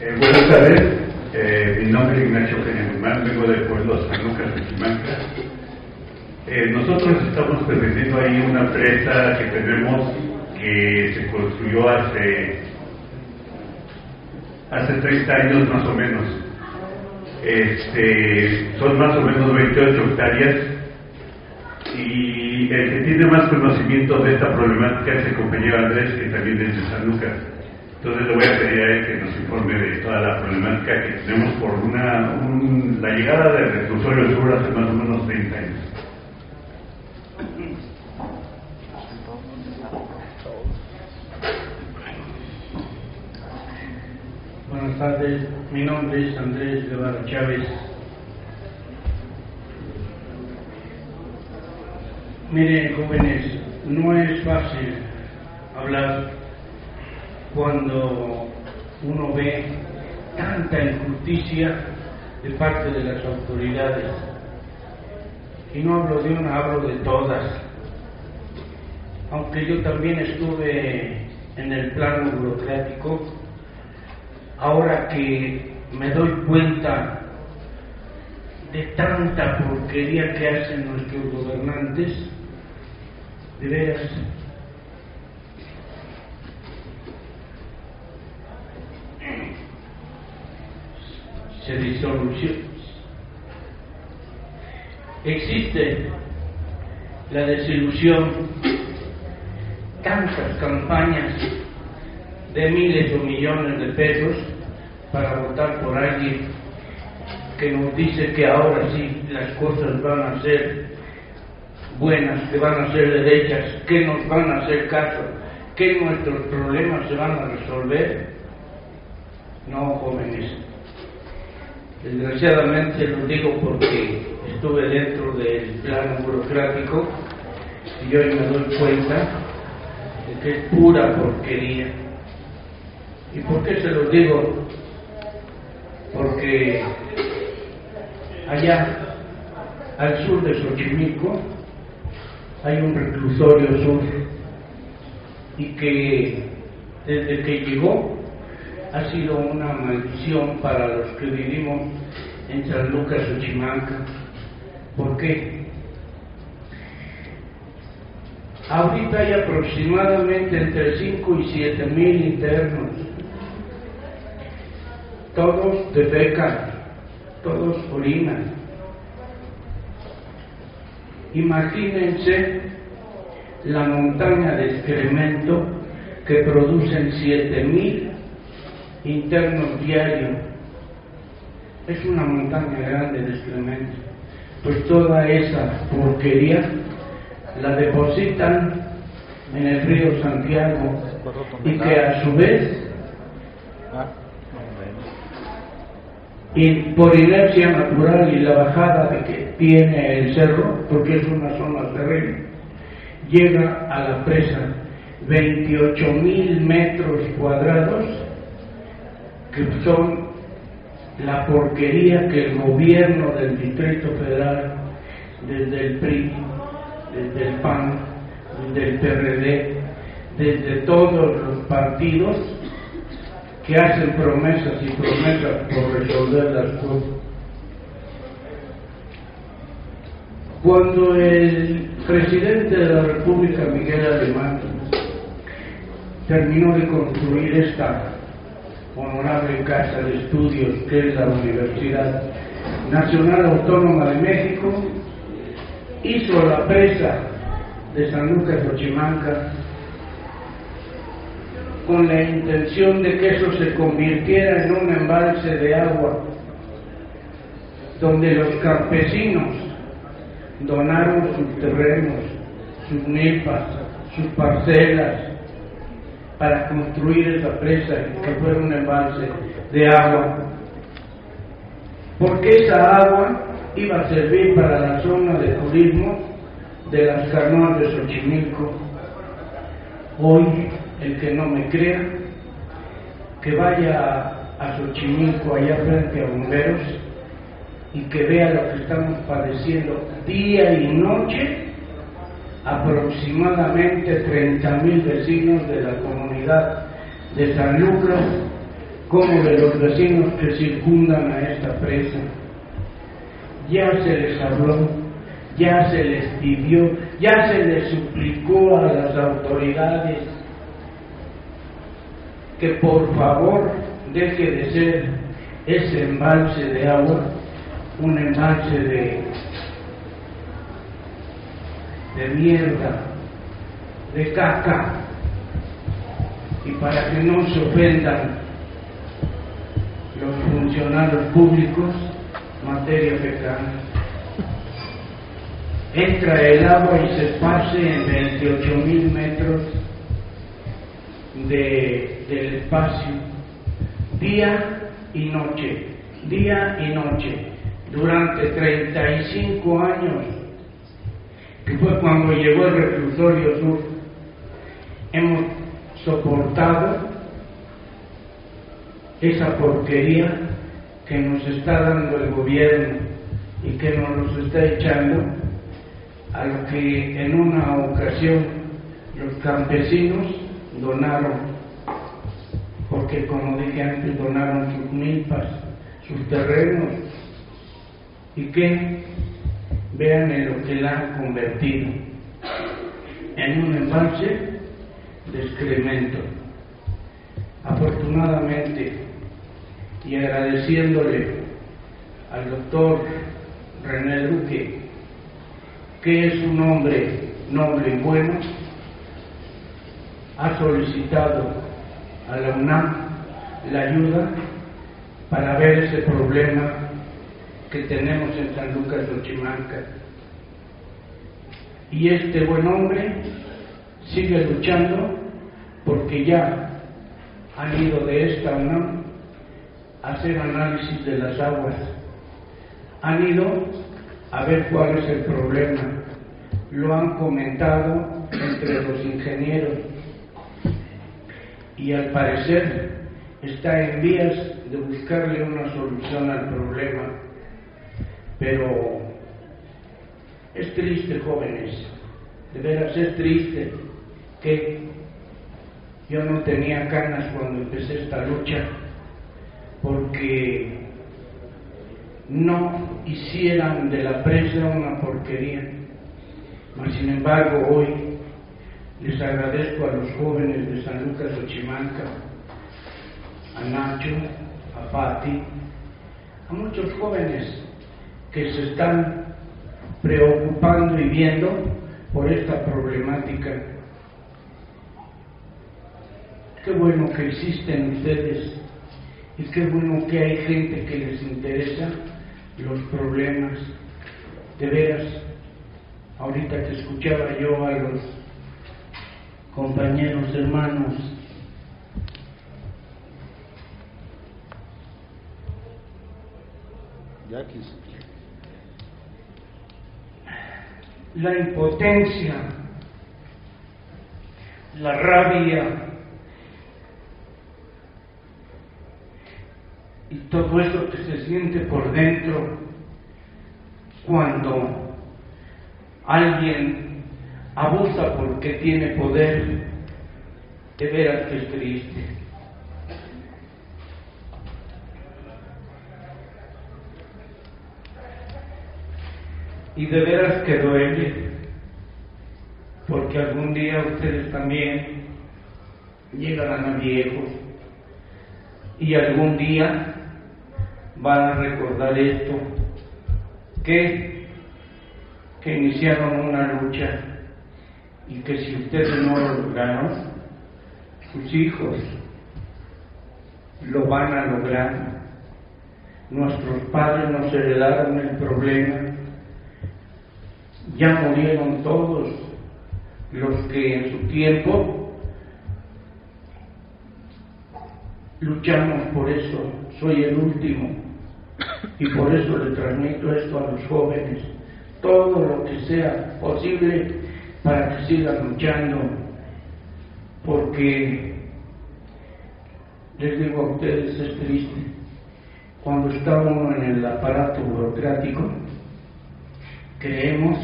Eh, buenas tardes, eh, mi nombre es Ignacio Guzmán, vengo del pueblo San Lucas de Chimanca. Eh, nosotros estamos defendiendo ahí una presa que tenemos que se construyó hace, hace 30 años más o menos. Este, son más o menos 28 hectáreas y el que tiene más conocimiento de esta problemática es el compañero Andrés, que también es de San Lucas. Entonces le voy a pedir a él que nos informe de toda la problemática que tenemos por una, un, la llegada del reclusorio sur hace más o menos 30 años. Buenas tardes, mi nombre es Andrés Guevara Chávez. Miren, jóvenes, no es fácil hablar cuando uno ve tanta injusticia de parte de las autoridades. Y no hablo de una, hablo de todas. Aunque yo también estuve en el plano burocrático, ahora que me doy cuenta de tanta porquería que hacen nuestros gobernantes, de veras, se disoluciona. Existe la desilusión, tantas campañas de miles o millones de pesos para votar por alguien que nos dice que ahora sí las cosas van a ser buenas, que van a ser derechas, que nos van a hacer caso, que nuestros problemas se van a resolver. No, jóvenes. Desgraciadamente lo digo porque estuve dentro del plano burocrático y hoy me doy cuenta de que es pura porquería. ¿Y por qué se los digo? Porque allá al sur de Xochimilco hay un reclusorio sur y que desde que llegó ha sido una maldición para los que vivimos en San Lucas, Xochimanca. ¿Por qué? Ahorita hay aproximadamente entre 5 y 7 mil internos. Todos defecan, todos orinan. Imagínense la montaña de excremento que producen 7 mil internos diarios. Es una montaña grande de excremento. Pues toda esa porquería la depositan en el río Santiago y que a su vez y por inercia natural y la bajada de que tiene el cerro, porque es una zona terrena, llega a la presa 28 mil metros cuadrados son la porquería que el gobierno del Distrito Federal, desde el PRI, desde el PAN, desde el PRD, desde todos los partidos que hacen promesas y promesas por resolver las cosas. Cuando el presidente de la República, Miguel Alemán, terminó de construir esta honorable casa de estudios que es la Universidad Nacional Autónoma de México, hizo la presa de San Lucas Ochimanca con la intención de que eso se convirtiera en un embalse de agua, donde los campesinos donaron sus terrenos, sus nipas, sus parcelas, para construir esa presa que fuera un embalse de agua. Porque esa agua iba a servir para la zona de turismo de las canoas de Xochimilco. Hoy, el que no me crea, que vaya a Xochimilco, allá frente a Bomberos, y que vea lo que estamos padeciendo día y noche aproximadamente 30 mil vecinos de la comunidad de San Lucas como de los vecinos que circundan a esta presa. Ya se les habló, ya se les pidió, ya se les suplicó a las autoridades que por favor deje de ser ese embalse de agua un embalse de, de mierda, de caca, y para que no se ofendan los funcionarios públicos, materia fecal. Entra el agua y se esparce en 28 mil metros de, del espacio, día y noche, día y noche, durante 35 años, que fue cuando llegó el reclusorio sur. Hemos soportado esa porquería que nos está dando el gobierno y que nos está echando a lo que en una ocasión los campesinos donaron, porque como dije antes, donaron sus milpas, sus terrenos, y que vean en lo que la han convertido, en un embalse de excremento. Afortunadamente, y agradeciéndole al doctor René Duque, que es un hombre noble y bueno, ha solicitado a la UNAM la ayuda para ver ese problema que tenemos en San Lucas Ochimanca. Y este buen hombre sigue luchando porque ya han ido de esta UNAM a hacer análisis de las aguas, han ido a ver cuál es el problema, lo han comentado entre los ingenieros y al parecer está en vías de buscarle una solución al problema. Pero es triste, jóvenes, de veras es triste que yo no tenía ganas cuando empecé esta lucha porque no hicieran de la presa una porquería. Mas, sin embargo, hoy les agradezco a los jóvenes de San Lucas Ochimanca, a Nacho, a Patti, a muchos jóvenes que se están preocupando y viendo por esta problemática. Qué bueno que existen ustedes y qué bueno que hay gente que les interesa los problemas. De veras, ahorita que escuchaba yo a los compañeros hermanos la impotencia, la rabia y todo eso que se siente por dentro cuando alguien abusa porque tiene poder, de veras que es triste. Y de veras que duele, porque algún día ustedes también llegarán a viejos y algún día van a recordar esto, que, que iniciaron una lucha y que si ustedes no lo lograron, sus hijos lo van a lograr. Nuestros padres nos heredaron el problema, ya murieron todos los que en su tiempo luchamos por eso, soy el último. Y por eso le transmito esto a los jóvenes, todo lo que sea posible para que sigan luchando, porque les digo a ustedes, es triste, cuando está en el aparato burocrático, creemos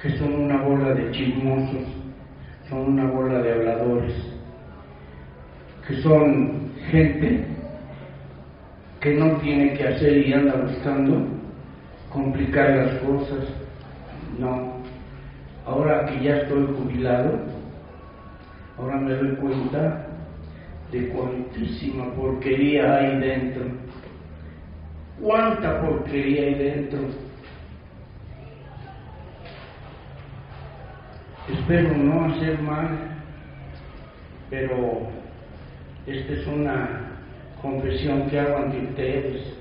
que son una bola de chismosos, son una bola de habladores. que son gente que no tiene que hacer y anda buscando complicar las cosas. No. Ahora que ya estoy jubilado, ahora me doy cuenta de cuantísima porquería hay dentro. ¿Cuánta porquería hay dentro? Espero no hacer mal, pero esta es una confesión que hago ante ustedes.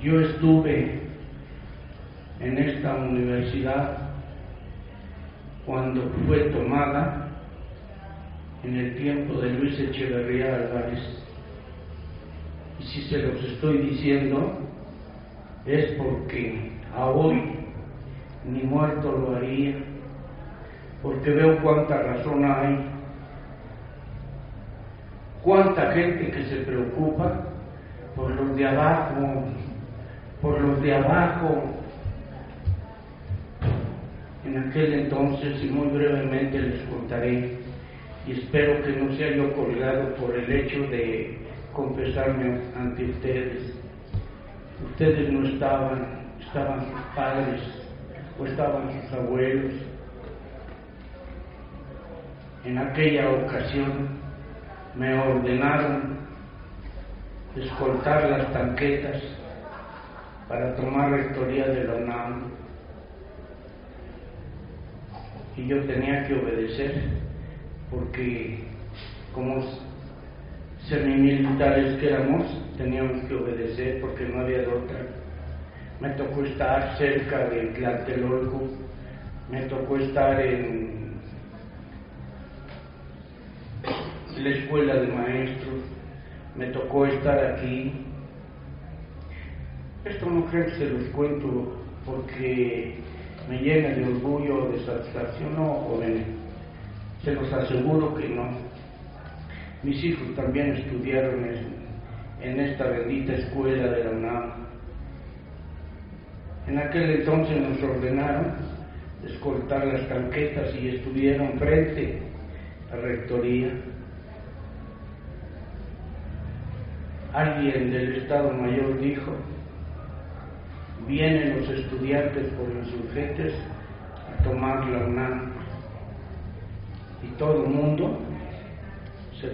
Yo estuve en esta universidad cuando fue tomada en el tiempo de Luis Echeverría Álvarez. Y si se los estoy diciendo es porque a hoy ni muerto lo haría, porque veo cuánta razón hay, cuánta gente que se preocupa por los de abajo, por los de abajo. En aquel entonces, y muy brevemente les contaré, y espero que no sea yo colgado por el hecho de confesarme ante ustedes. Ustedes no estaban, estaban sus padres o estaban sus abuelos. En aquella ocasión me ordenaron escoltar las tanquetas para tomar rectoría de la UNAM y yo tenía que obedecer porque como semimilitares que éramos teníamos que obedecer porque no había de otra. Me tocó estar cerca de Tlatelolco, me tocó estar en la escuela de maestros, me tocó estar aquí. Esto no creo que se los cuento porque me llena de orgullo o de satisfacción, no, jóvenes. Se los aseguro que no. Mis hijos también estudiaron en, esta bendita escuela de la UNAM. En aquel entonces nos ordenaron escoltar las tanquetas y estuvieron frente a rectoría. Alguien del Estado Mayor dijo, vienen los estudiantes por insurgentes a tomar la UNAM y todo el mundo se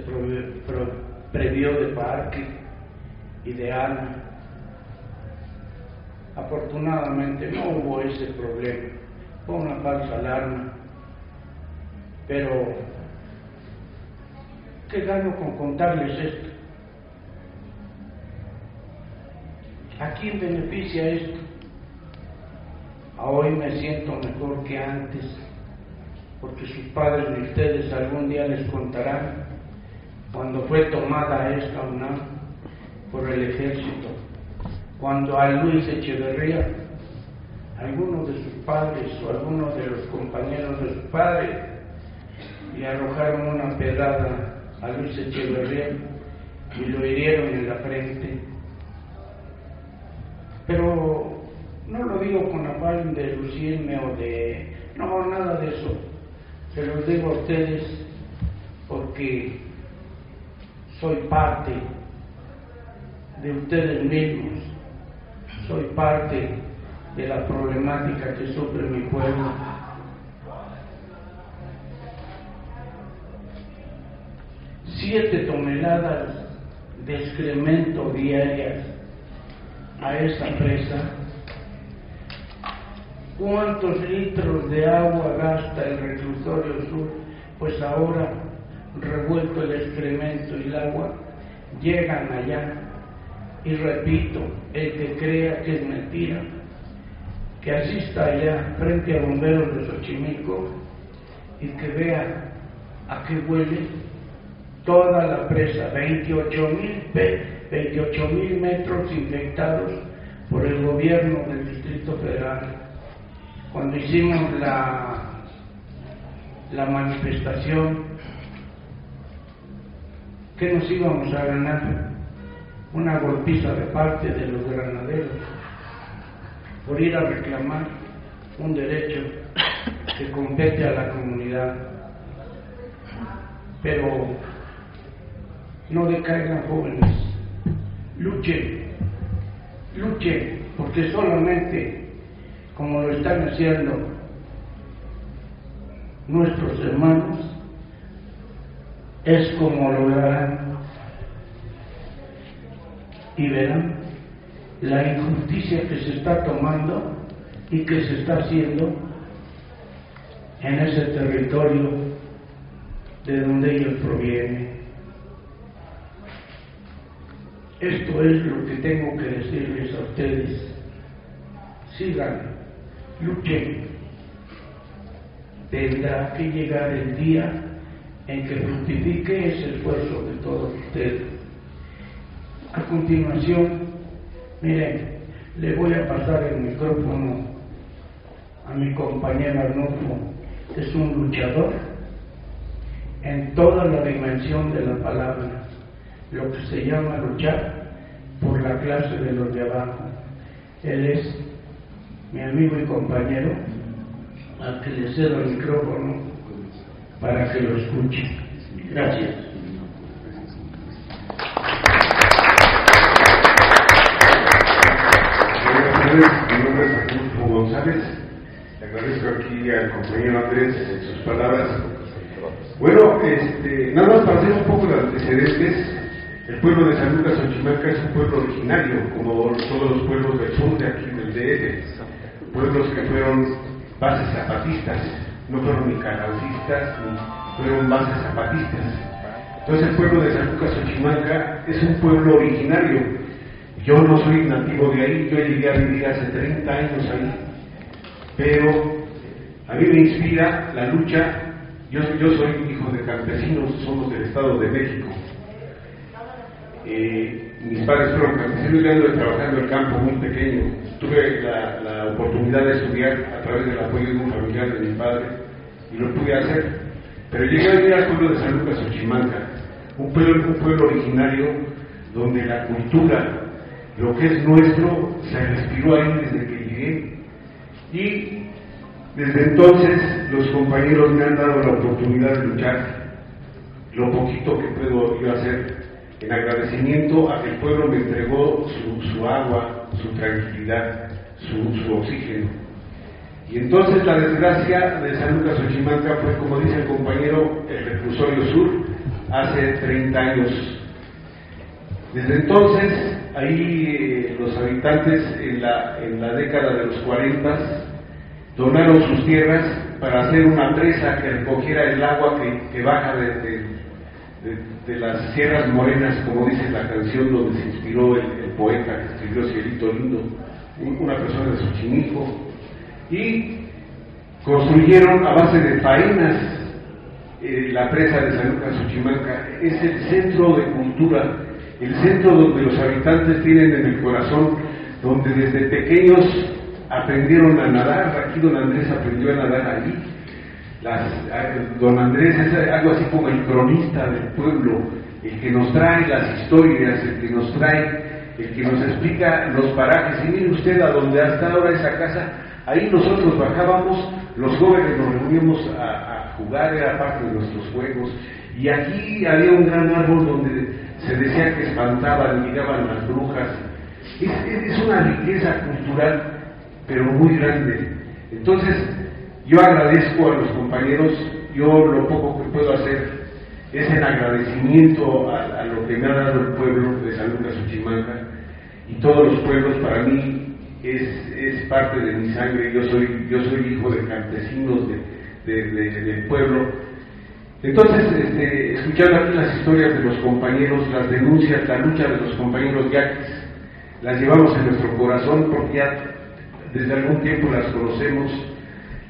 previó de parque y de alma. Afortunadamente no hubo ese problema, fue una falsa alarma, pero ¿qué gano con contarles esto? ¿A quién beneficia esto? A hoy me siento mejor que antes, porque sus padres y ustedes algún día les contarán cuando fue tomada esta UNAM por el ejército, cuando a Luis Echeverría, algunos de sus padres o algunos de los compañeros de su padre le arrojaron una pedrada a Luis Echeverría y lo hirieron en la frente pero no lo digo con afán de lucirme o de... No, nada de eso. Se los digo a ustedes porque soy parte de ustedes mismos. Soy parte de la problemática que sufre mi pueblo. Siete toneladas de excremento diarias a esa presa, ¿cuántos litros de agua gasta el reclusorio sur? Pues ahora, revuelto el excremento y el agua, llegan allá. Y repito, el que crea que es mentira, que asista allá frente a bomberos de Xochimilco y que vea a qué huele toda la presa, 28 mil 28 mil metros infectados por el gobierno del Distrito Federal. Cuando hicimos la, la manifestación, ¿qué nos íbamos a ganar? Una golpiza de parte de los granaderos por ir a reclamar un derecho que compete a la comunidad. pero no decaigan jóvenes, luchen, luchen, porque solamente como lo están haciendo nuestros hermanos, es como lo y verán la injusticia que se está tomando y que se está haciendo en ese territorio de donde ellos provienen. Esto es lo que tengo que decirles a ustedes. Sigan, luchen. Tendrá que llegar el día en que justifique ese esfuerzo de todos ustedes. A continuación, miren, le voy a pasar el micrófono a mi compañero Arnulfo. Es un luchador en toda la dimensión de la palabra, lo que se llama luchar por la clase de los de abajo. Él es mi amigo y compañero, al que le cedo el micrófono para que lo escuche. Gracias. Mi nombre es Arnulfo González. Le agradezco aquí al compañero Andrés sus palabras. Bueno, este, nada más para hacer un poco de antecedentes, el pueblo de San Lucas Xochimalca es un pueblo originario, como todos los pueblos del sur de aquí del DF, pueblos que fueron bases zapatistas, no fueron ni carrancistas ni fueron bases zapatistas. Entonces el pueblo de San Lucas Xochimalca es un pueblo originario. Yo no soy nativo de ahí, yo llegué a vivir hace 30 años ahí, pero a mí me inspira la lucha yo, yo soy hijo de campesinos, somos del Estado de México. Eh, mis padres fueron campesinos, trabajando el campo muy pequeño. Tuve la, la, oportunidad de estudiar a través del apoyo de un familiar de mi padre y lo pude hacer. Pero llegué a vivir al pueblo de San Lucas Ochimanca, un pueblo, un pueblo originario donde la cultura, lo que es nuestro, se respiró ahí desde que llegué. Y desde entonces los compañeros me han dado la oportunidad de luchar lo poquito que puedo yo hacer en agradecimiento a que el pueblo me entregó su, agua, su tranquilidad, su, oxígeno. Y entonces la desgracia de San Lucas Ochimanca fue, como dice el compañero, el reclusorio sur, hace 30 años. Desde entonces, ahí eh, los habitantes en la, década de los 40 donaron sus tierras para hacer una presa que recogiera el agua que, que baja de, de, de, las sierras morenas, como dice la canción donde se inspiró el, poeta que escribió Cielito Lindo, una persona de Xochimilco, y construyeron a base de faenas eh, la presa de San Lucas Xochimalca. Es el centro de cultura, el centro donde los habitantes tienen en el corazón, donde desde pequeños aprendieron a nadar, aquí don Andrés aprendió a nadar allí. Las, don Andrés es algo así como el cronista del pueblo, el que nos trae las historias, el que nos trae, el que nos explica los parajes. Y mire usted a donde hasta ahora esa casa, ahí nosotros bajábamos, los jóvenes nos reuníamos a, a jugar, era parte de nuestros juegos. Y aquí había un gran árbol donde se decía que espantaban, llegaban las brujas. Es, es una riqueza cultural pero muy grande. Entonces, yo agradezco a los compañeros, yo lo poco que puedo hacer es en agradecimiento a, lo que me ha dado el pueblo de San Lucas Uchimanca y todos los pueblos para mí es, es, parte de mi sangre, yo soy, yo soy hijo de campesinos de, del pueblo. Entonces, este, escuchando aquí las historias de los compañeros, las denuncias, la lucha de los compañeros yaquis, las llevamos en nuestro corazón porque ya desde algún tiempo las conocemos,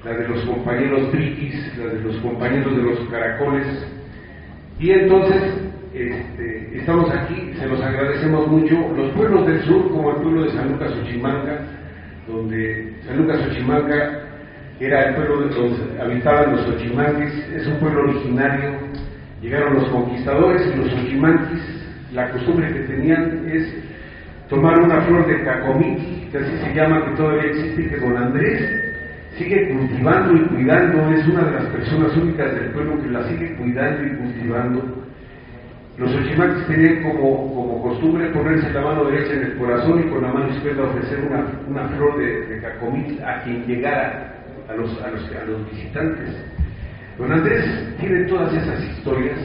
la de los compañeros triquis, la de los compañeros de los caracoles, y entonces este, estamos aquí, se los agradecemos mucho, los pueblos del sur, como el pueblo de San Lucas Ochimanca, donde San Lucas Ochimanca era el pueblo donde habitaban los ochimanquis, es un pueblo originario, llegaron los conquistadores y los ochimanquis, la costumbre que tenían es tomar una flor de cacomiti, que así se llama, que todavía existe, que don Andrés sigue cultivando y cuidando, es una de las personas únicas del pueblo que la sigue cuidando y cultivando. Los ochimaques tenían como, como costumbre ponerse la mano derecha en el corazón y con la mano izquierda ofrecer una, una flor de, de cacomil a quien llegara, a los, a los, a los visitantes. Don Andrés tiene todas esas historias.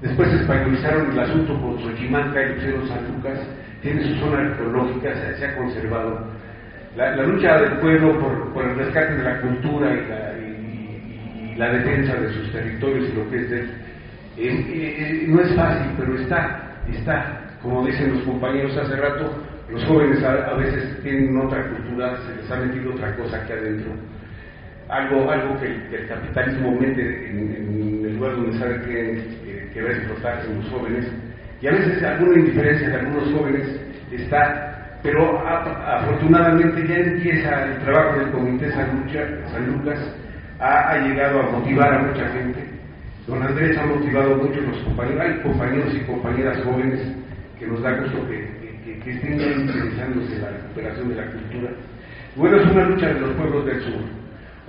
Después españolizaron el asunto con Xochimanca y Lucero San Lucas. Tiene su zona arqueológica, se ha conservado. La, lucha del pueblo por, por, el rescate de la cultura y la, defensa de sus territorios y lo que es de él, eh, eh, no es fácil, pero está, está. Como dicen los compañeros hace rato, los jóvenes a, veces tienen otra cultura, se les ha metido otra cosa aquí adentro algo, algo que, el, capitalismo mete en, el lugar donde sabe que, que, va a explotar en los jóvenes. Y a veces alguna indiferencia de algunos jóvenes está, pero afortunadamente ya empieza el trabajo del Comité San, Lucha, San Lucas, ha, llegado a motivar a mucha gente. Don Andrés ha motivado mucho a los compañeros, hay compañeros y compañeras jóvenes que nos da gusto que, estén interesándose en la recuperación de la cultura. Bueno, es una lucha de los pueblos del sur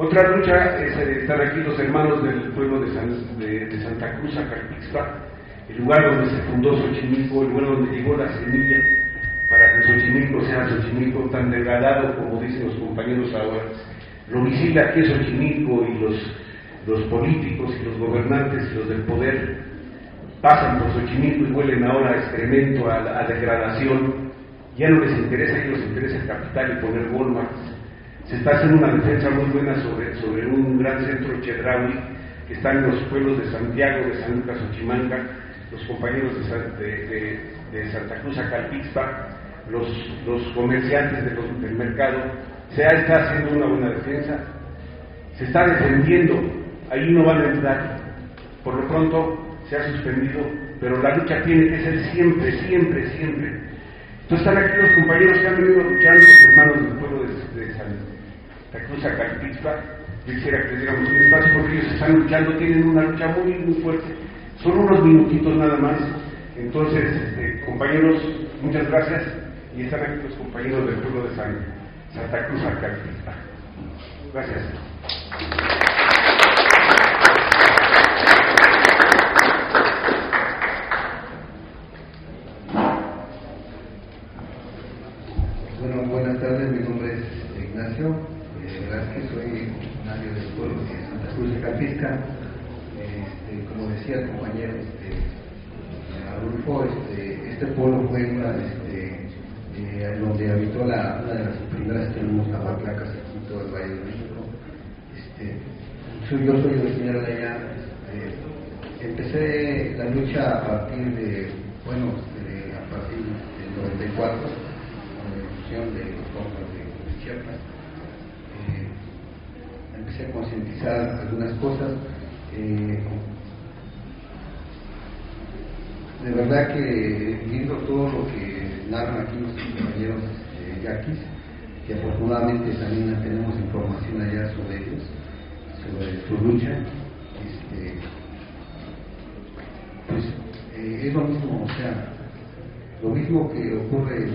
otra lucha es estar aquí los hermanos del pueblo de, San, de, Santa Cruz, Acalpixpa, el lugar donde se fundó Xochimilco, el lugar donde llegó la semilla Xochimilco sea Xochimilco tan degradado como dicen los compañeros ahora. Lo visible aquí Xochimilco y los, los políticos y los gobernantes y los del poder pasan por Xochimilco y huelen ahora a excremento, a, a degradación. Ya no les interesa, a ellos les interesa el capital y poner Walmart se está haciendo una defensa muy buena sobre, sobre un gran centro chedraui que está en los pueblos de Santiago, de San Lucas, Ochimanca, los compañeros de, Santa Cruz, Acalpixpa, los, los comerciantes de los, del mercado. Se está haciendo una buena defensa, se está defendiendo, ahí no van a entrar. Por lo pronto se ha suspendido, pero la lucha tiene que ser siempre, siempre, siempre. Entonces están aquí los compañeros que han venido luchando, hermanos del pueblo de, de San Cruz Acalpixpa, yo quisiera que les diéramos un espacio porque ellos están luchando, tienen una lucha muy, muy fuerte. Son unos minutitos nada más. Entonces, este, compañeros, muchas gracias. Y están aquí los compañeros del pueblo de San, Santa Cruz Acalpixpa. Gracias. Bueno, buenas tardes, mi nombre es Ignacio que soy nadie del pueblo de Santa Cruz Capizca. Este, como decía el compañero este, este, este pueblo fue una, este, eh, la, una de las primeras tenemos lavaplacas aquí en todo el Valle de México. Este, yo soy original de allá. Este, empecé la lucha a partir de, bueno, a partir del 94, con la evolución de los compas de Chiapas empecé a concientizar algunas cosas. Eh, de verdad que viendo todo lo que narran aquí nuestros compañeros que afortunadamente también tenemos información allá sobre ellos, sobre su lucha, este, pues eh, es lo mismo, o sea, lo mismo que ocurre en,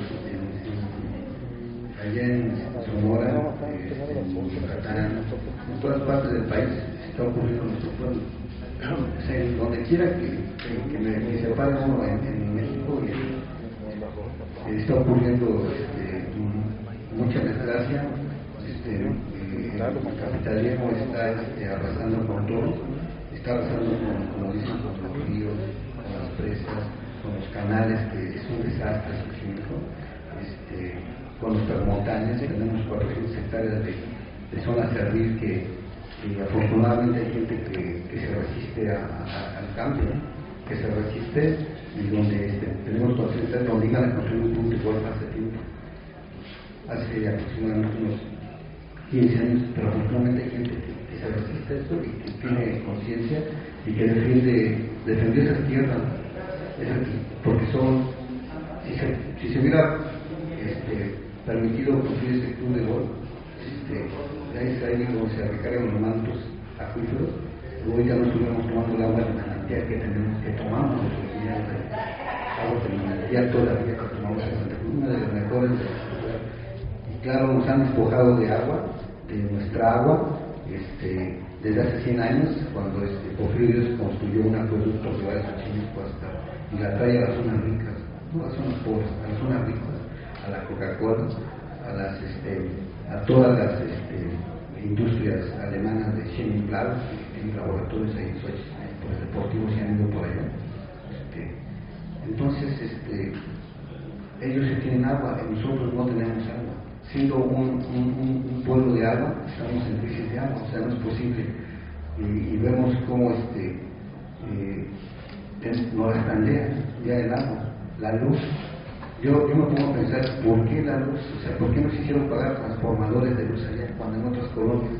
allá en Sonora, en Yucatán, en todas partes del país está ocurriendo en nuestro pueblo. O sea, donde quiera que, que, que, me, que se pare uno en, México, y, está ocurriendo este, desgracia. Este, eh, el capitalismo está este, arrasando con todo, está arrasando con, como dicen, con los ríos, con las presas, con los canales, que es un desastre este, con los permontanes, tenemos 400 hectáreas de de zona servir que, que, afortunadamente hay gente que, que se resiste a, a, al cambio, que se resiste y donde este, tenemos docentes donde obligan a construir un punto tiempo, hace aproximadamente unos 15 años, pero afortunadamente hay gente que, que se resiste a esto y que tiene conciencia y que defiende, defendió esas tierras, esas, porque son, si se, si se hubiera este, permitido construir ese club de golf, este, ahí está ahí donde se recargan los mantos acuíferos, luego ya no estuviéramos tomando el agua de manantial que tenemos, que tomamos de agua de manantial todavía que tomamos una de las mejores de la ciudad. Y claro, nos han despojado de agua, de nuestra agua. Este, desde hace 100 años, cuando este, Porfirio Díaz construyó un acueducto que va de Xochimilco hasta y la trae a las zonas ricas, no a las zonas pobres, a las zonas ricas, a la Coca-Cola, a las este, a todas las este, industrias alemanas de Schellingplatz, que tienen laboratorios ahí en Sochi, por el deportivo se han ido por allá. Este, entonces, este, ellos tienen agua, nosotros no tenemos agua. Siendo un, pueblo de agua, estamos en crisis de agua, o sea, no es posible. Y, vemos cómo este, eh, nos estandea ya el agua, la luz. Yo, yo me pongo a pensar, ¿por qué la luz? O sea, ¿por qué nos hicieron pagar transformadores de luz allá cuando en otras colonias?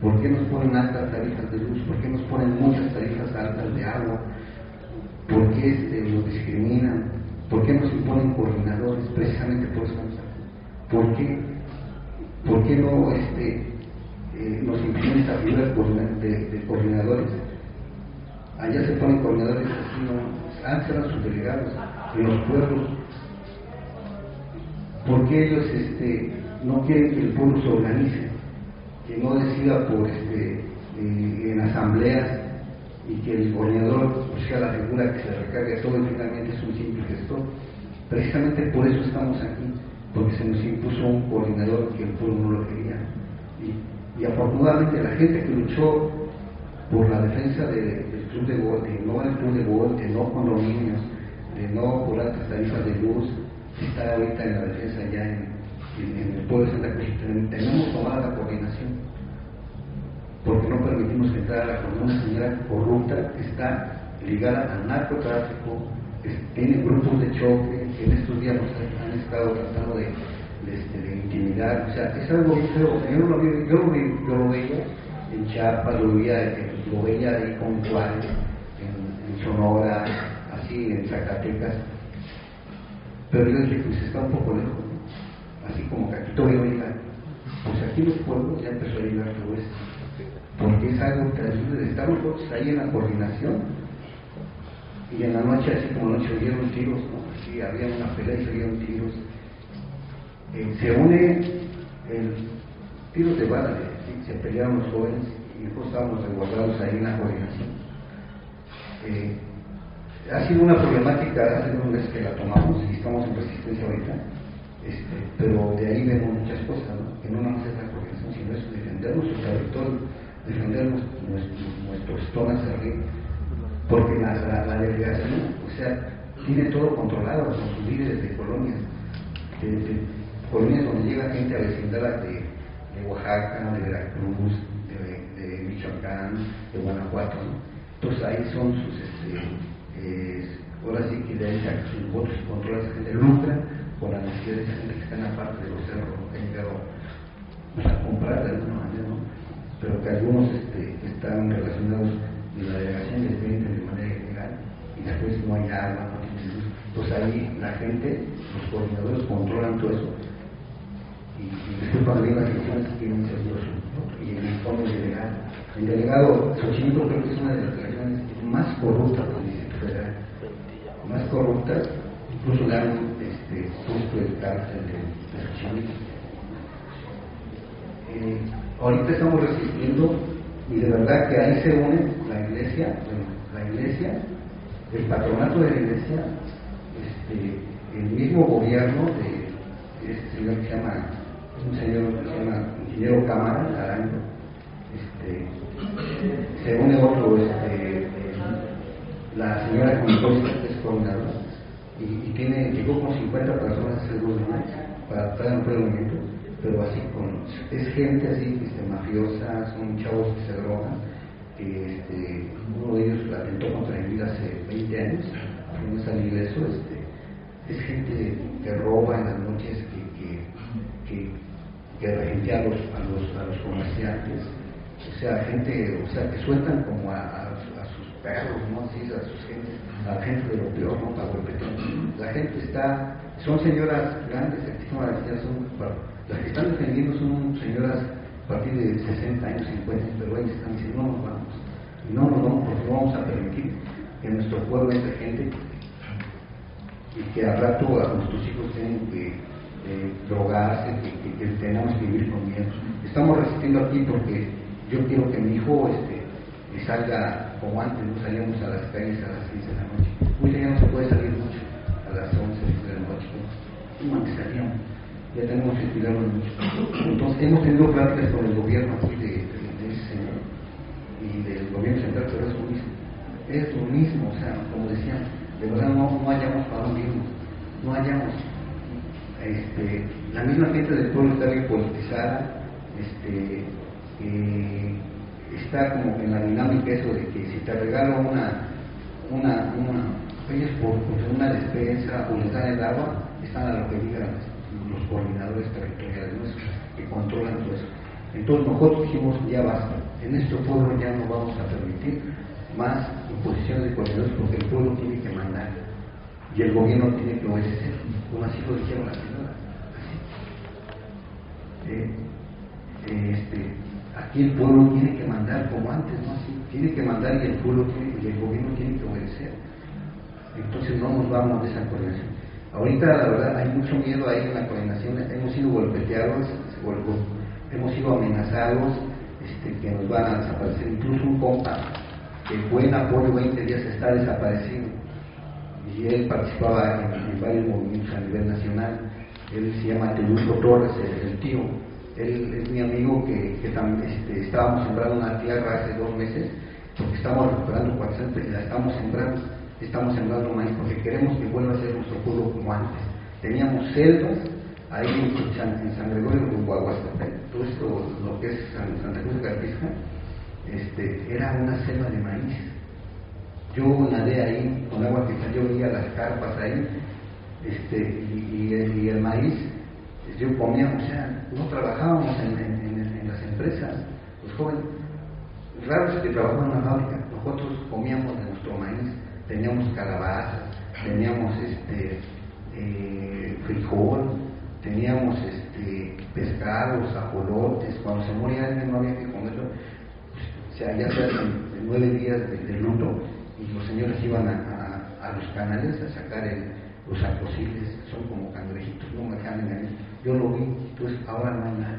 ¿Por qué nos ponen altas tarifas de luz? ¿Por qué nos ponen muchas tarifas altas de agua? ¿Por qué este, nos discriminan? ¿Por qué nos imponen coordinadores? Precisamente por eso ¿Por qué? ¿Por qué no este, nos imponen esta figura de, coordinadores? Allá se ponen coordinadores así, ¿no? Antes eran subdelegados en los pueblos. ¿Por qué ellos este, no quieren que el pueblo se organice? Que no decida por este, eh, en asambleas y que el coordinador sea la figura que se recargue todo y finalmente es un simple gestor. Precisamente por eso estamos aquí, porque se nos impuso un coordinador que el pueblo no lo quería. Y, afortunadamente la gente que luchó por la defensa de, del club de gol, de no el club de gol, de no con los niños, de no por altas tarifas de luz, está ahorita en la defensa ya en, en, el pueblo de Santa Cruz. Tenemos tomada la coordinación porque no permitimos que entrara con una señora corrupta que está ligada al narcotráfico, tiene grupos de choque, que en estos días han estado tratando de, este, de intimidar. O sea, es algo feo. Yo, lo, vi, yo, lo, vi, yo lo veía en Chiapas, lo veía, lo veía ahí con Juárez, en, Sonora, así en Zacatecas. Pero yo dije, pues está un poco lejos, ¿no? así como que aquí todavía no llega. Pues aquí los pueblos ya empezó a llegar todo esto porque es algo terrible. Estamos nosotros ahí en la coordinación y en la noche, así como noche oyeron tiros, ¿no? así había una pelea y se oyeron tiros. Eh, se une el tiro de bala, se pelearon los jóvenes y nosotros estábamos resguardados ahí en la coordinación. Eh, ha sido una problemática hace unos meses que la tomamos y estamos en resistencia ahorita, este, pero de ahí vemos muchas cosas, ¿no? que no nada más es la coordinación, sino es defender nuestro territorio defender nuestros zonas arriba, porque la, la, delegación, o sea, tiene todo controlado con sus líderes de colonias, de, colonias donde llega gente a vecindad de, de Oaxaca, de Veracruz, de, Michoacán, de Guanajuato, ¿no? Entonces ahí son sus, este, ahora sí que de ahí sus votos y controla esa gente, lucra con la necesidad de esa gente que está en la parte de los cerros, que han llegado a comprar de alguna manera, ¿no? pero que algunos este, están relacionados y la delegación les de manera ilegal y después no hay agua, no luz. Pues ahí la gente, los coordinadores controlan todo eso. Y, y después cuando vienen las elecciones tienen seguro su y el el delegado. El delegado Xochimilco creo que es una de las delegaciones más corruptas del Distrito Federal. Más corruptas, incluso le han este, puesto el cárcel de, de Xochimilco. Eh, ahorita estamos resistiendo y de verdad que ahí se une la iglesia, bueno, la iglesia, el patronato de la iglesia, este, el mismo gobierno de este señor que se llama, un señor que se llama ingeniero Cámara, Arango, este, se une otro, este, la señora Concosta, que es coordinadora, y, y, tiene, llegó con 50 personas hace dos años para traer un movimiento pero así con, es gente así, este, mafiosa, son chavos que se drogan, este, uno de ellos atentó contra mi vida hace 20 años, no salir de eso, este, es gente que roba en las noches, que, que, que, que a los, a, los, a los comerciantes, o sea, gente, o sea, que sueltan como a, sus perros, ¿no? Así, a sus gente, a la gente de lo peor, ¿no? Para La gente está, son señoras grandes, aquí son, son las que están defendiendo son señoras a partir de 60 años, 50 años, pero ellas están diciendo no nos vamos. Y no nos vamos porque no vamos a permitir que nuestro pueblo entre gente y que al rato a nuestros hijos tengan que eh, drogarse, que, que, tenemos que vivir con miedo. Estamos resistiendo aquí porque yo quiero que mi hijo este, salga como antes, no salíamos a las calles a las 6 de la noche. Hoy ya no se puede salir mucho, a las 11 de la noche. ¿Cómo antes salíamos? Ya tenemos que cuidarnos mucho. Entonces, hemos tenido pláticas con el gobierno aquí de, ese señor y del gobierno central, pero es lo mismo. Es lo mismo, o sea, como decían, de verdad no, no hallamos para dónde no hallamos. Este, la misma gente del pueblo está bien politizada, este, eh, está como en la dinámica eso de que si te regalo una, una, una ellos por, una despensa o les dan el agua, están a lo que digan coordinadores territoriales que controlan todo eso. Entonces nosotros dijimos, ya basta, en este pueblo ya no vamos a permitir más imposiciones de coordinadores porque el pueblo tiene que mandar y el gobierno tiene que obedecer, como así lo dijeron la señora. Eh, eh, este, aquí el pueblo tiene que mandar como antes, ¿no? Tiene que mandar y el pueblo tiene, y el gobierno tiene que obedecer. Entonces no nos vamos de esa coordinación. Ahorita la verdad hay mucho miedo ahí en la coordinación, hemos sido golpeteados, hemos sido amenazados, este, que nos van a desaparecer, incluso un compa que fue en apoyo 20 días está desaparecido. Y él participaba en, varios movimientos a nivel nacional, él se llama Teluco Torres, el, tío, él es mi amigo que, que este, estábamos sembrando una tierra hace dos meses, porque estamos recuperando Coatzante y la estamos sembrando, estamos sembrando maíz porque queremos que vuelva a ser nuestro pueblo como antes. Teníamos selvas ahí en San, en San Gregorio Guaguastepec, todo esto, lo que es Santa Cruz de Carpisca, este, era una selva de maíz. Yo nadé ahí con agua que yo veía las carpas ahí, este, y, el maíz yo comía, o sea, no trabajábamos en, las empresas, los jóvenes, raros que trabajaban en la fábrica, nosotros comíamos de nuestro maíz, teníamos calabazas, teníamos este eh, frijol, teníamos este pescados, ajolotes, cuando se moría alguien no había que comerlo, ya se nueve días de, luto y los señores iban a, los canales a sacar los arcosiles, son como cangrejitos, no me dejan en yo lo vi, entonces ahora no hay nada.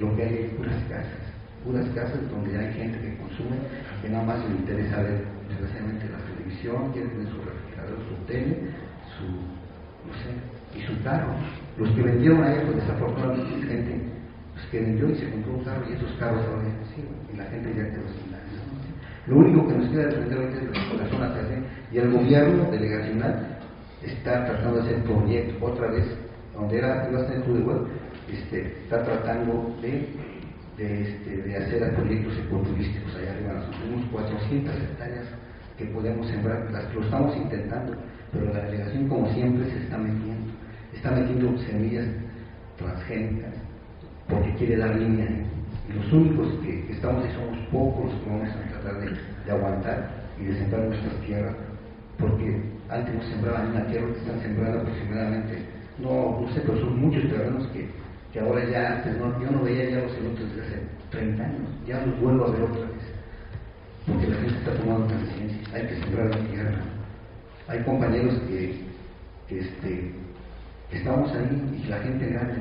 Lo que hay es puras casas, puras casas donde hay gente que consume, que nada más le interesa ver, desgraciadamente, la televisión, quiere tener su refrigerador, su tele, su, no sé, y su carro. Los que vendieron a eso, desafortunadamente, gente pues, que vendió y se compró un carro y esos carros ahora ya no sirven, y la gente ya quedó sin nada. Lo único que nos queda defender ahorita es la zona tercera y el gobierno delegacional está tratando de hacer proyecto otra vez donde era, iba a de web, este, está tratando de, de, este, de hacer proyectos ecoturísticos allá arriba. Nosotros tenemos 400 hectáreas que podemos sembrar, las lo estamos intentando, pero la delegación como siempre se está metiendo, está metiendo semillas transgénicas porque quiere dar línea. Y los únicos que, estamos y somos pocos que vamos a tratar de, aguantar y de sembrar nuestras tierras, porque antes nos sembraban una tierra que están sembrando aproximadamente no, no sé, pero son muchos terrenos que, que ahora ya, antes no, yo no veía ya los elotes desde hace 30 años, ya los vuelvo a ver otra vez, porque la gente está tomando conciencia, hay que sembrar la tierra. Hay compañeros que, que, este, estamos ahí y la gente grande,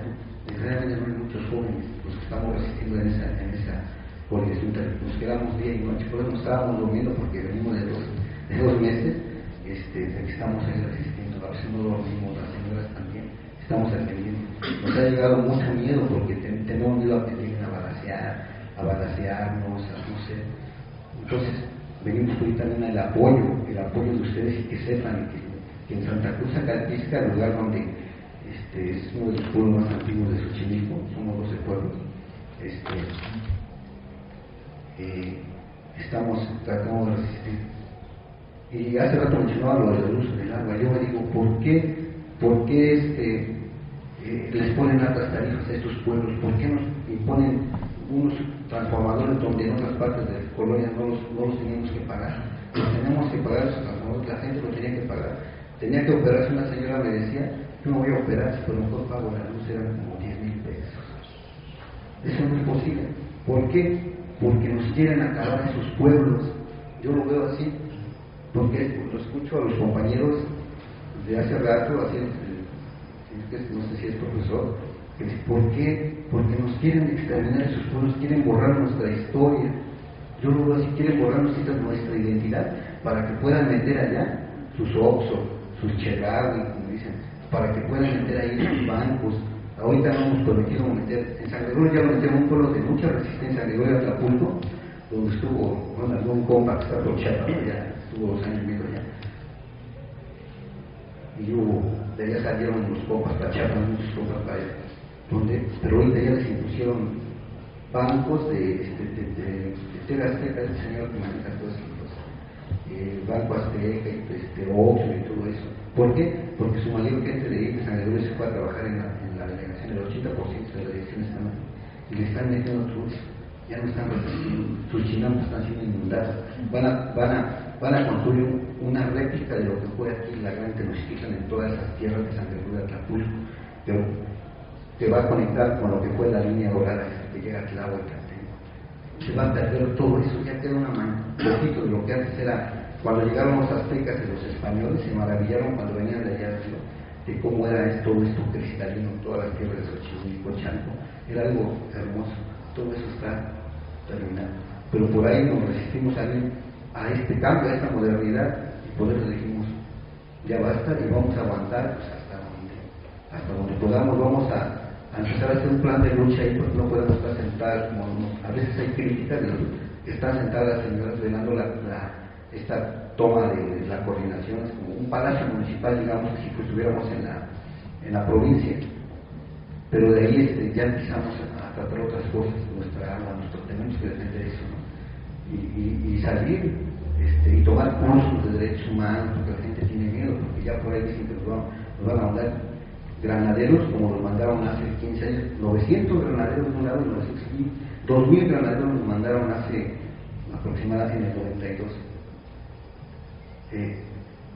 desgraciadamente no hay muchos jóvenes los que estamos resistiendo en esa, en esa coordinación, nos quedamos día y noche, por eso estábamos durmiendo porque venimos de dos, de dos meses, este, estamos ahí resistiendo, a veces no dormimos, las señoras también estamos atendiendo. Nos ha llegado mucho miedo porque tenemos miedo a que lleguen a balasear, a balasearnos, a. Entonces, venimos a pedir también el apoyo, el apoyo de ustedes y que sepan que, en Santa Cruz Acalpisca, el lugar donde este, es uno de los pueblos más antiguos de Xochimilco, somos 12 pueblos, este, eh, estamos tratando de resistir. Y hace rato mencionaba lo del uso del agua. Yo me digo, ¿por qué, por qué este, eh, les ponen altas tarifas a estos pueblos? ¿Por qué nos imponen unos transformadores donde en otras partes de la colonia no los, no los teníamos que pagar? Los tenemos que pagar esos transformadores, la gente lo tenía que pagar. Tenía que operarse, una señora me decía, yo no voy a operar, pero mejor pago la luz, eran como 10 mil pesos. Eso no es posible. ¿Por qué? Porque nos quieren acabar esos pueblos. Yo lo veo así, porque lo escucho a los compañeros de hace rato, así, no sé si es profesor, que dice, ¿por qué? Porque nos quieren exterminar esos pueblos, quieren borrar nuestra historia. Yo lo veo así, quieren borrar nuestra identidad para que puedan meter allá sus Oxxo, sus Chedraui, como dicen, para que puedan meter ahí sus bancos. Ahorita no hemos permitido meter, en San Gregorio ya metemos un pueblo de mucha resistencia, San Gregorio Atlapulco, donde estuvo, bueno, algún compa que está por Chiapas, ya estuvo dos años y medio allá. Y hubo, de allá salieron los compas para Chiapas, muchos compas para allá. Donde, pero ahorita ya les impusieron bancos de, de, de, de, Azteca, el señor que maneja todo eso, eh, Banco Azteca, este, Oxxo y todo eso. ¿Por qué? Porque su mayor gente de de San Gregorio se fue a trabajar en la, en la delegación, el 80% de la delegación están y le están metiendo eso ya no están sus chinamos están siendo inundados. Van a, van a, van a construir una réplica de lo que fue aquí la gran Tenochtitlan en todas esas tierras de San Gregorio de Acapulco, que va a conectar con lo que fue la línea dorada que llega a Tláhuac Se va a perder todo eso, ya queda una mano, lo que antes era, cuando llegaron los aztecas y los españoles, se maravillaron cuando venían de allá de cómo era todo esto cristalino, todas las tierras de Xochimilco, Chanco, era algo hermoso, todo eso está terminado. Pero por ahí nos resistimos a, a este cambio, a esta modernidad, y por eso dijimos, ya basta y vamos a aguantar pues, hasta donde, hasta donde podamos, vamos a, empezar a hacer un plan de lucha y pues no podemos estar sentados, como a veces hay críticas, de, están sentadas las señoras velando la, esta toma de, la coordinación, es como un palacio municipal, digamos, si pues estuviéramos en la, en la provincia, pero de ahí este, ya empezamos a, tratar otras cosas, nuestra alma, nuestro tenemos que defender eso, ¿no? y, y, salir este, y tomar cursos de derechos humanos, porque la gente tiene miedo, porque ya por ahí dicen que nos van, nos van a mandar granaderos, como los mandaron hace 15 años, 900 granaderos de un lado y 2.000 granaderos nos mandaron hace aproximadamente en el 92. Eh,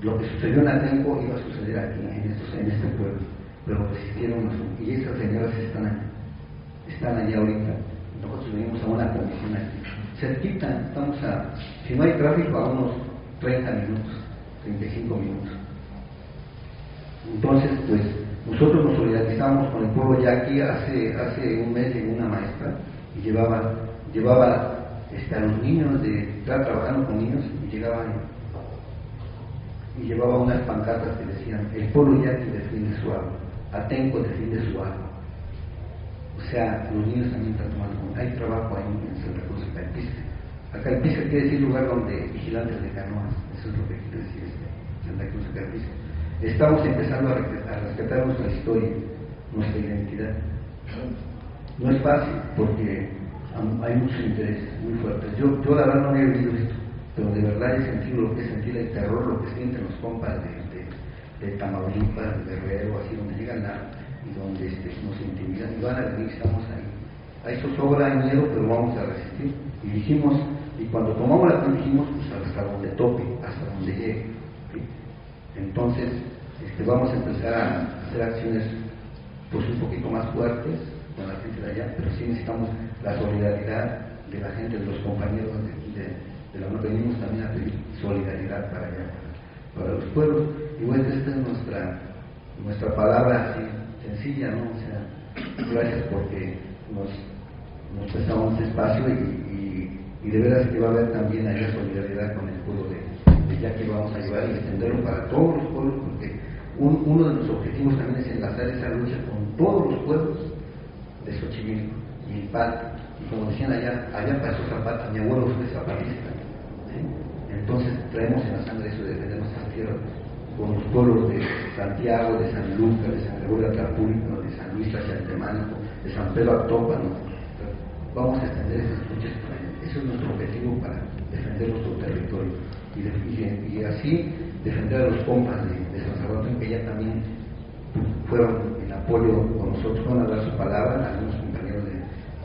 lo que sucedió en Atenco iba a suceder aquí, en, en este pueblo pero resistieron y esas señoras están allí, están allá ahorita. Nosotros venimos a una comisión aquí. Cerquita, estamos a, si no hay tráfico, a unos 30 minutos, 35 minutos. Entonces, pues, nosotros nos solidarizamos con el pueblo ya aquí hace, hace un mes llegó una maestra y llevaba, llevaba este, a los niños de estar trabajando con niños y llegaban y llevaba unas pancartas que decían el pueblo yaqui defiende su agua Atenco defiende su agua. O sea, los niños también están tomando. Hay trabajo ahí en Santa Cruz de Calpisca. Acá Calpisca quiere decir lugar donde vigilantes de canoas. Eso es lo que quiere decir este, Santa Cruz de Calpisca. Estamos empezando a, rescatar nuestra historia, nuestra identidad. No es fácil porque hay muchos intereses muy fuertes. Yo, yo la verdad no había vivido esto, pero de verdad he sentido lo que sentir el terror, lo que sienten los compas de de Tamaulipas, de Guerrero, así donde llegan y donde este, nos intimidan y van a venir, estamos ahí. A eso sobra miedo, pero vamos a resistir. Y dijimos, y cuando tomamos la acción dijimos, pues hasta donde tope, hasta donde llegue. Entonces, vamos a empezar a hacer acciones pues un poquito más fuertes con la gente de allá, pero sí necesitamos la solidaridad de la gente, de los compañeros de, de, de la venimos también a pedir solidaridad para allá, para los pueblos. Y bueno, esta es nuestra, nuestra palabra así sencilla, ¿no? O sea, gracias porque nos, nos prestamos este espacio y, y, de veras que va a haber también ahí solidaridad con el pueblo de, de ya que vamos a llevar y extenderlo para todos los pueblos, porque uno de los objetivos también es enlazar esa lucha con todos los pueblos de Xochimilco, Milpal, y como decían allá, allá pasó Zapata, mi abuelo fue zapatista, entonces traemos en la sangre eso de defender nuestra tierra con los pueblos de Santiago, de San Lucas, de San Gregorio Acapulco, de San Luis Haciantemánico, de San Pedro Actópano. Vamos a extender esas luchas para Eso es nuestro objetivo para defender nuestro territorio. Y, así defender a los compas de, San Salvador, que ya también fueron en apoyo con nosotros, fueron a dar su palabra a algunos compañeros de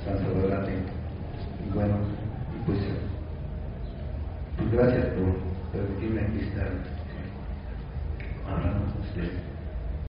San Salvador Y bueno, pues, pues gracias por permitirme aquí estar ah, hablando con ustedes.